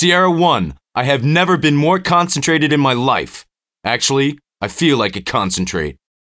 Sierra 1, I have never been more concentrated in my life. Actually, I feel like a concentrate.